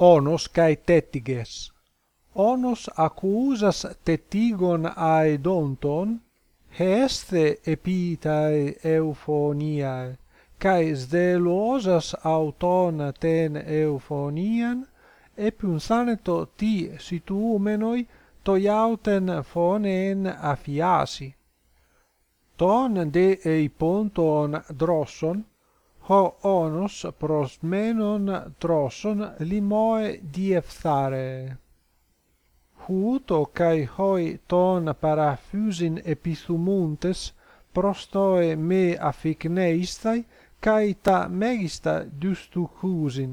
onos kai tettiges onos accusas tetigon aedonton heste epitae euphoniae kai sdelosas auton ten euphonian epunsaneto ti situmenoi toiauten phonen afiasi. ton de eiponton drosson ho onus prosmenon troson limoe diepthare. Huto kai hoi ton paraphysin epithumuntes prostoe me aphikneistai kai ta megista dystuchusin